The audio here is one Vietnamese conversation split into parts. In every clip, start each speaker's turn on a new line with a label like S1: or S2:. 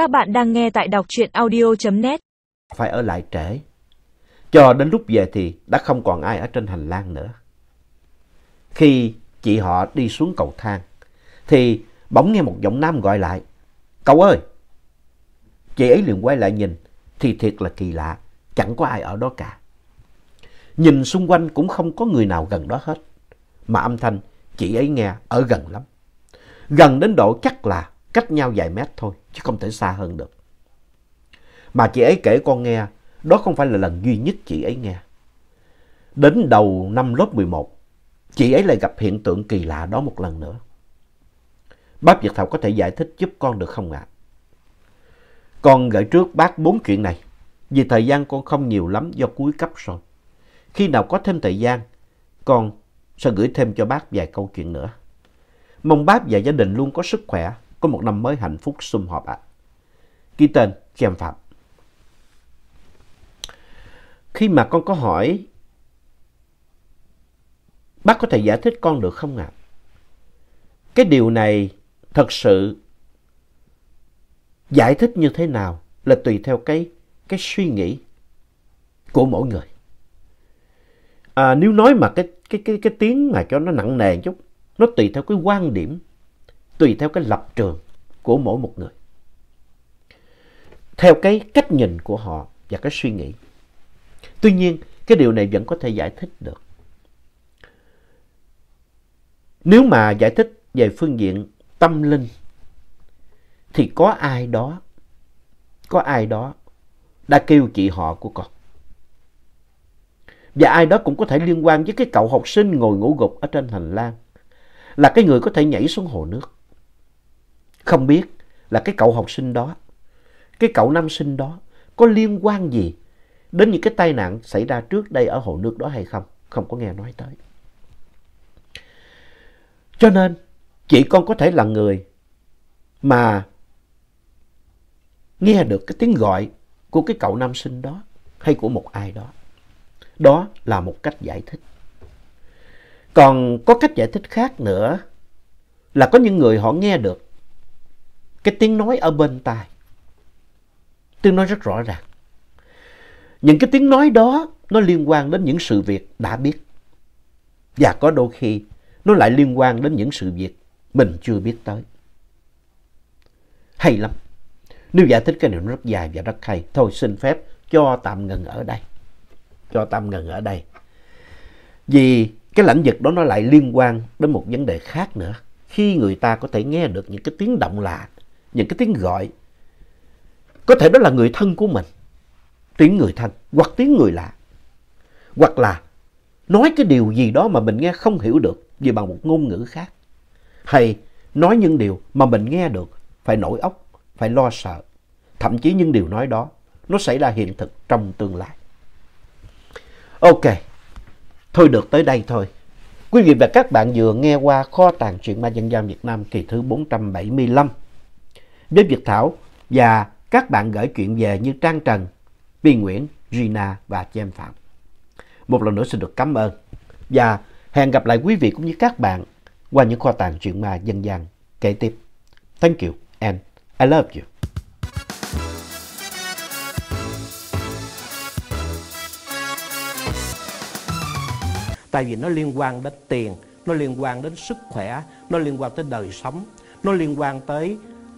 S1: Các bạn đang nghe tại đọc truyện audio.net.
S2: Phải ở lại trễ. Cho đến lúc về thì đã không còn ai ở trên hành lang nữa. Khi chị họ đi xuống cầu thang thì bỗng nghe một giọng nam gọi lại. Cậu ơi! Chị ấy liền quay lại nhìn thì thiệt là kỳ lạ. Chẳng có ai ở đó cả. Nhìn xung quanh cũng không có người nào gần đó hết. Mà âm thanh chị ấy nghe ở gần lắm. Gần đến độ chắc là cách nhau vài mét thôi, chứ không thể xa hơn được. Mà chị ấy kể con nghe, đó không phải là lần duy nhất chị ấy nghe. Đến đầu năm lớp 11, chị ấy lại gặp hiện tượng kỳ lạ đó một lần nữa. Bác Việt Thảo có thể giải thích giúp con được không ạ? Con gửi trước bác bốn chuyện này, vì thời gian con không nhiều lắm do cuối cấp rồi. Khi nào có thêm thời gian, con sẽ gửi thêm cho bác vài câu chuyện nữa. Mong bác và gia đình luôn có sức khỏe, có một năm mới hạnh phúc sum họp ạ. Ký tên Kem Phạm. Khi mà con có hỏi, bác có thể giải thích con được không ạ? Cái điều này thật sự giải thích như thế nào là tùy theo cái, cái suy nghĩ của mỗi người. À, nếu nói mà cái, cái, cái, cái tiếng mà cho nó nặng nề chút, nó tùy theo cái quan điểm, tùy theo cái lập trường của mỗi một người. Theo cái cách nhìn của họ và cái suy nghĩ. Tuy nhiên, cái điều này vẫn có thể giải thích được. Nếu mà giải thích về phương diện tâm linh, thì có ai đó, có ai đó đã kêu chị họ của con. Và ai đó cũng có thể liên quan với cái cậu học sinh ngồi ngủ gục ở trên hành lang. Là cái người có thể nhảy xuống hồ nước. Không biết là cái cậu học sinh đó, cái cậu nam sinh đó có liên quan gì đến những cái tai nạn xảy ra trước đây ở hồ nước đó hay không? Không có nghe nói tới. Cho nên, chị con có thể là người mà nghe được cái tiếng gọi của cái cậu nam sinh đó hay của một ai đó. Đó là một cách giải thích. Còn có cách giải thích khác nữa là có những người họ nghe được cái tiếng nói ở bên tai. Tiếng nói rất rõ ràng. Những cái tiếng nói đó nó liên quan đến những sự việc đã biết. Và có đôi khi nó lại liên quan đến những sự việc mình chưa biết tới. Hay lắm. Nếu giải thích cái này nó rất dài và rất hay. Thôi xin phép cho tạm ngừng ở đây. Cho tạm ngừng ở đây. Vì cái lãnh vực đó nó lại liên quan đến một vấn đề khác nữa. Khi người ta có thể nghe được những cái tiếng động lạ, những cái tiếng gọi, có thể đó là người thân của mình, tiếng người thân hoặc tiếng người lạ. Hoặc là nói cái điều gì đó mà mình nghe không hiểu được vì bằng một ngôn ngữ khác. Hay nói những điều mà mình nghe được phải nổi óc, phải lo sợ. Thậm chí những điều nói đó nó xảy ra hiện thực trong tương lai. Ok, thôi được tới đây thôi. Quý vị và các bạn vừa nghe qua kho tàng truyện ma dân gian Việt Nam kỳ thứ 475 đến Việt Thảo và các bạn gửi chuyện về như Trang Trần, Bi Nguyễn, Gina và Chem Phạm. Một lần nữa xin được cảm ơn và hẹn gặp lại quý vị cũng như các bạn qua những kho tàng truyện ma dân gian kế tiếp. Thank you and I love you. Tại vì nó liên quan đến tiền, nó liên quan đến sức khỏe, nó liên quan tới đời sống, nó liên quan tới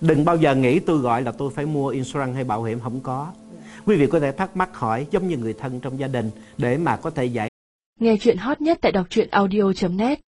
S2: Đừng bao giờ nghĩ tôi gọi là tôi phải mua insurance hay bảo hiểm, không có. Quý vị có thể thắc mắc hỏi giống như người thân trong gia đình để mà có thể giải
S1: Nghe chuyện hot nhất tại đọc truyện audio.net